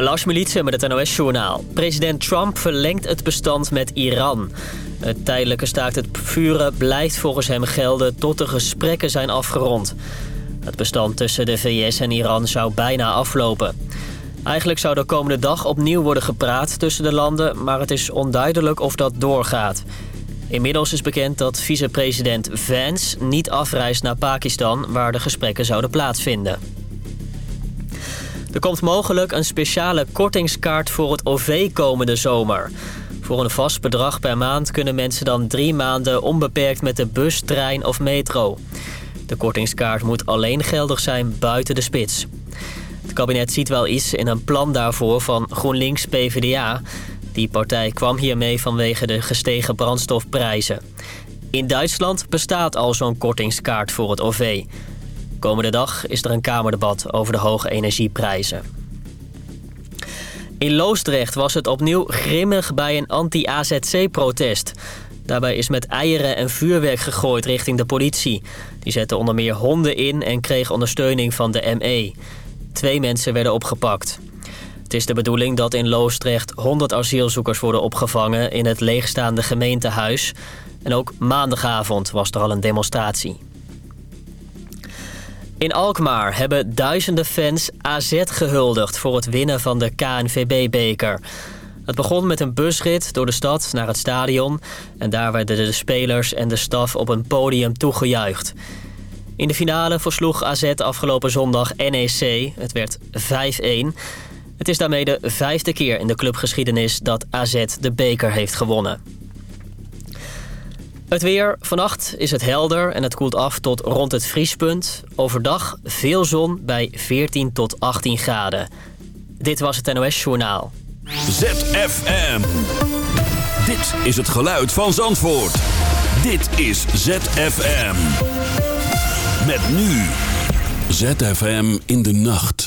Lars Militsen met het NOS-journaal. President Trump verlengt het bestand met Iran. Het tijdelijke staakt het vuren blijft volgens hem gelden tot de gesprekken zijn afgerond. Het bestand tussen de VS en Iran zou bijna aflopen. Eigenlijk zou de komende dag opnieuw worden gepraat tussen de landen... maar het is onduidelijk of dat doorgaat. Inmiddels is bekend dat vicepresident Vance niet afreist naar Pakistan... waar de gesprekken zouden plaatsvinden. Er komt mogelijk een speciale kortingskaart voor het OV komende zomer. Voor een vast bedrag per maand kunnen mensen dan drie maanden onbeperkt met de bus, trein of metro. De kortingskaart moet alleen geldig zijn buiten de spits. Het kabinet ziet wel iets in een plan daarvoor van GroenLinks PvdA. Die partij kwam hiermee vanwege de gestegen brandstofprijzen. In Duitsland bestaat al zo'n kortingskaart voor het OV. Komende dag is er een kamerdebat over de hoge energieprijzen. In Loosdrecht was het opnieuw grimmig bij een anti-AZC-protest. Daarbij is met eieren en vuurwerk gegooid richting de politie. Die zette onder meer honden in en kreeg ondersteuning van de ME. Twee mensen werden opgepakt. Het is de bedoeling dat in Loosdrecht 100 asielzoekers worden opgevangen... in het leegstaande gemeentehuis. En ook maandagavond was er al een demonstratie. In Alkmaar hebben duizenden fans AZ gehuldigd voor het winnen van de KNVB-beker. Het begon met een busrit door de stad naar het stadion... en daar werden de spelers en de staf op een podium toegejuicht. In de finale versloeg AZ afgelopen zondag NEC. Het werd 5-1. Het is daarmee de vijfde keer in de clubgeschiedenis dat AZ de beker heeft gewonnen. Het weer. Vannacht is het helder en het koelt af tot rond het vriespunt. Overdag veel zon bij 14 tot 18 graden. Dit was het NOS Journaal. ZFM. Dit is het geluid van Zandvoort. Dit is ZFM. Met nu. ZFM in de nacht.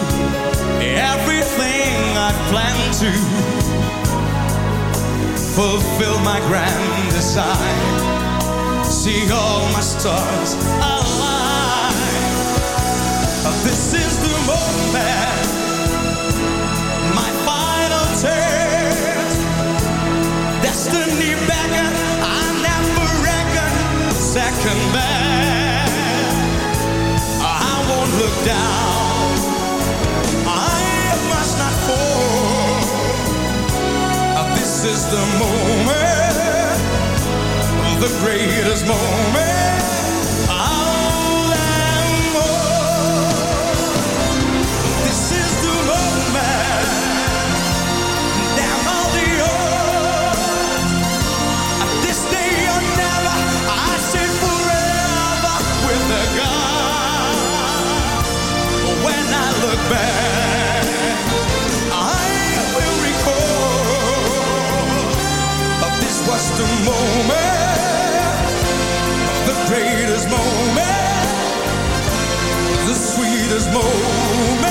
everything I planned to fulfill my grand design. See all my stars align. This is the moment, my final test. Destiny beckon, I never reckon second best. The greatest moment of them all. This is the moment, all the odds. This day or never, I forever with the God. When I look back, I will recall this was the moment, sweetest moment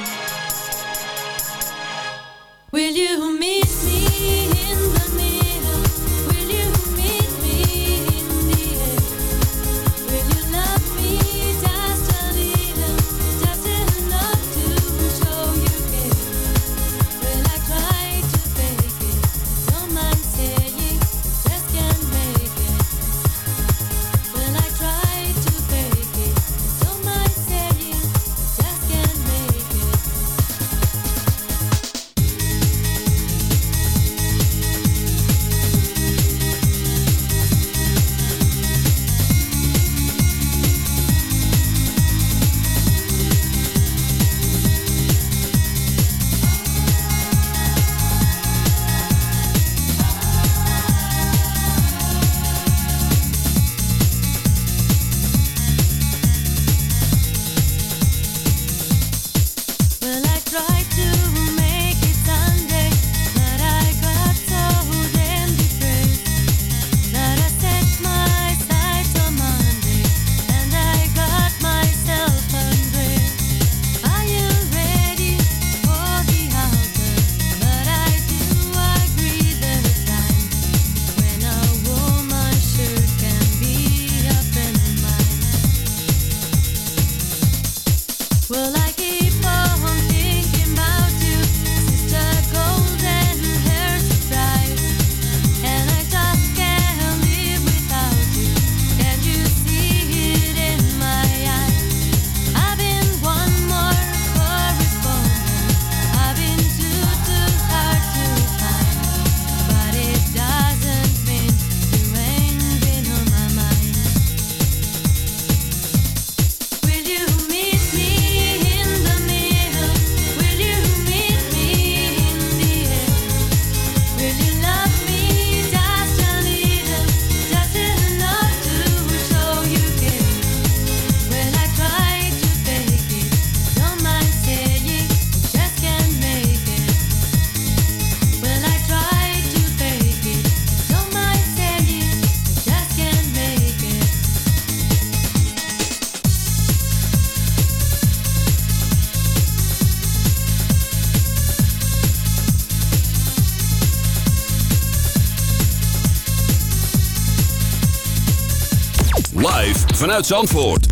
vanuit Zandvoort.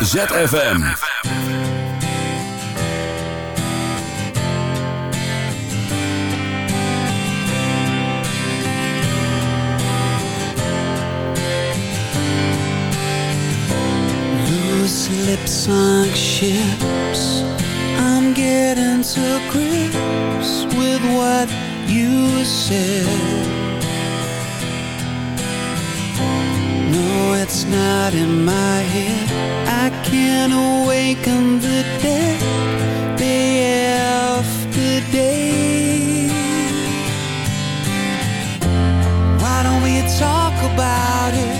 ZFM. Loose lips on ships. I'm getting to grips with what you said. It's not in my head I can't awaken the dead Day after day Why don't we talk about it?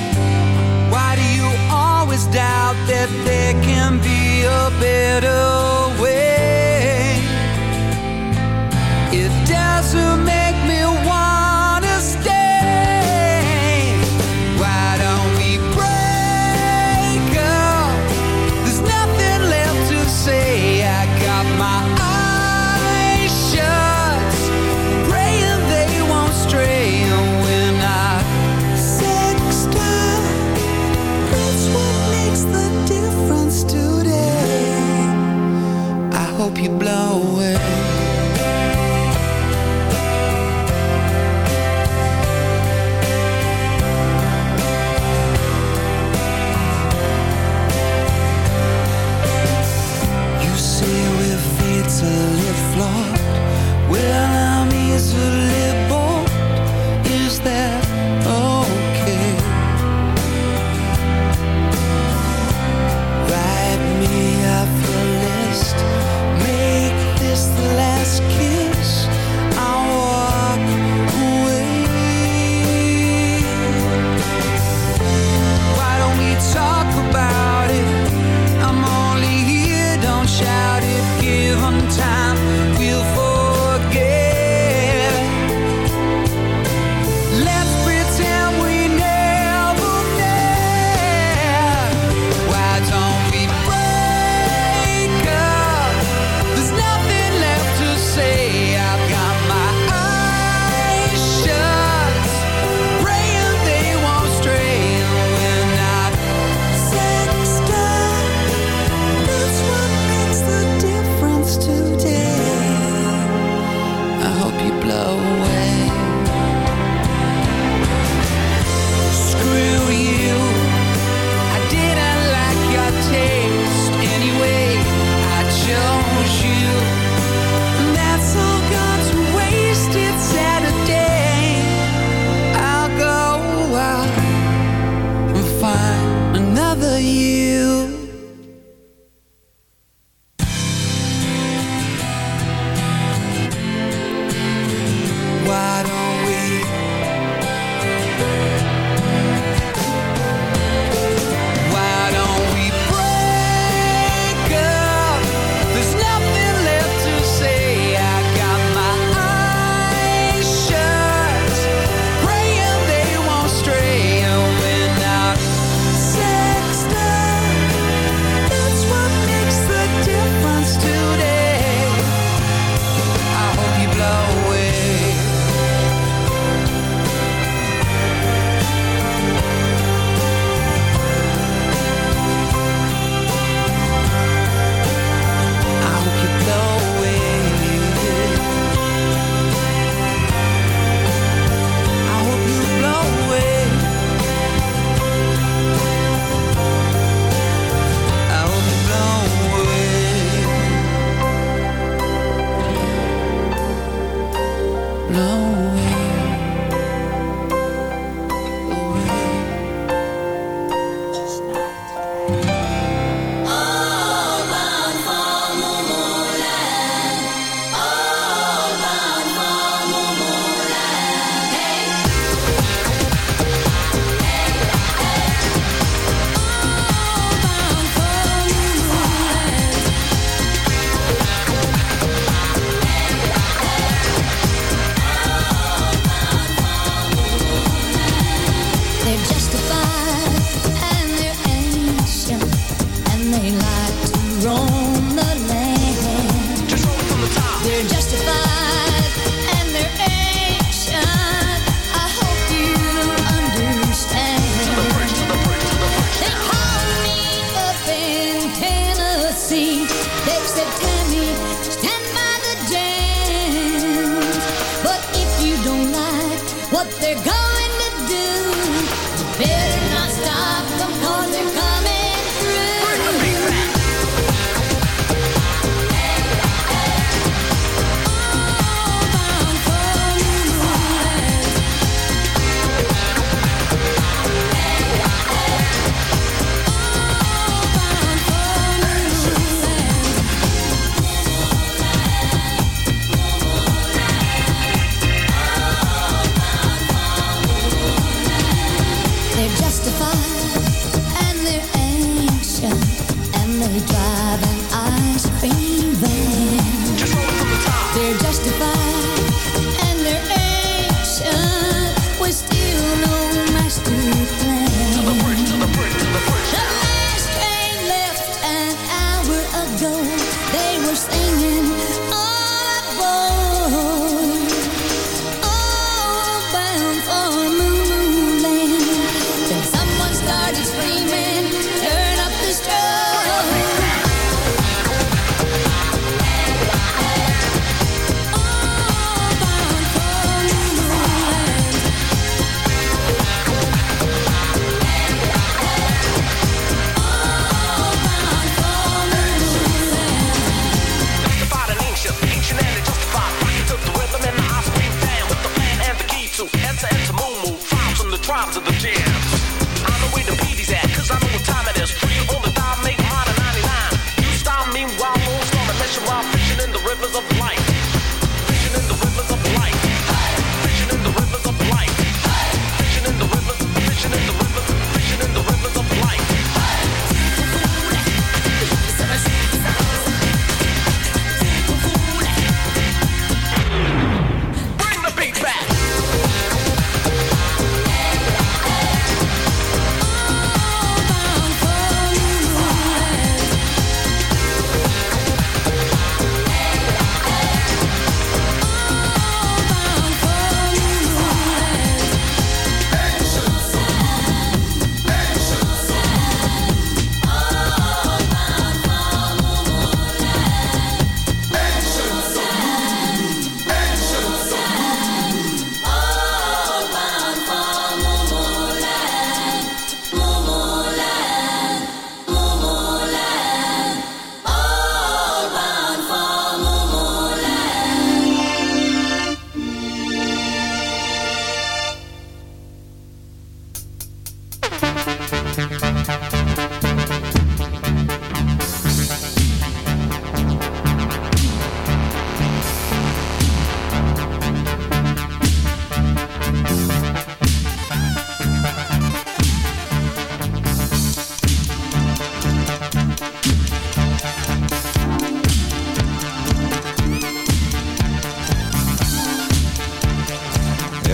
Why do you always doubt That there can be a better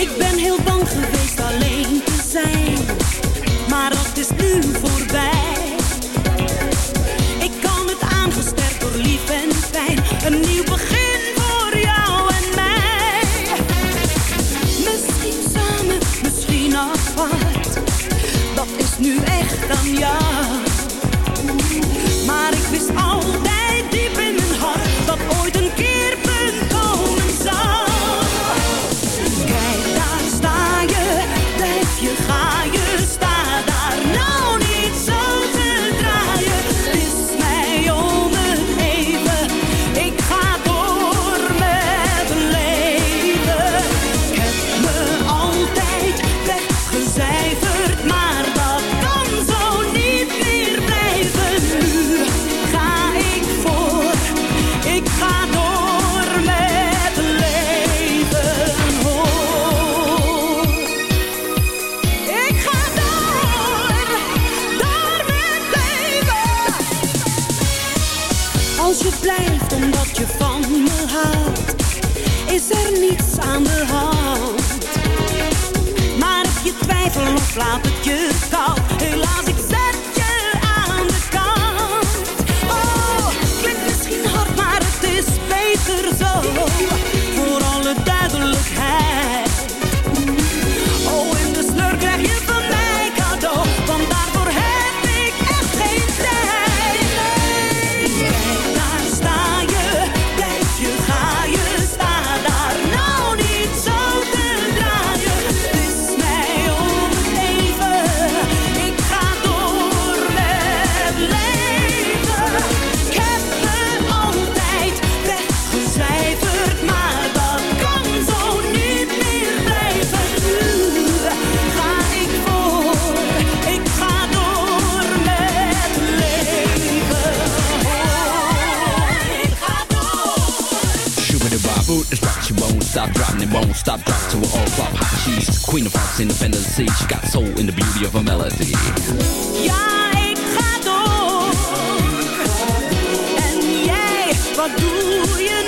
Ik ben heel bang geweest alleen te zijn, maar dat is nu voor Laat het je. stop drop to an all flop hot cheese. Queen of Hearts, independent sea. She got soul in the beauty of her melody. Ja, ik ga door. En jij, wat doe je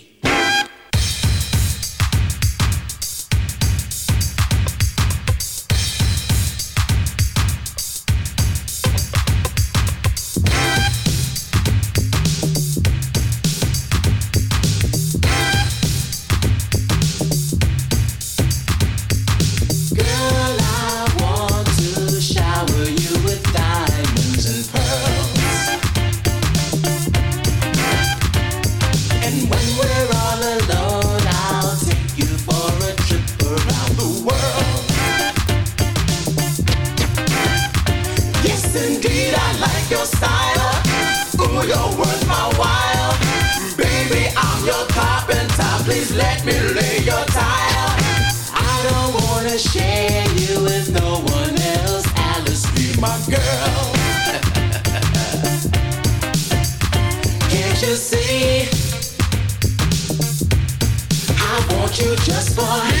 see. I want you just for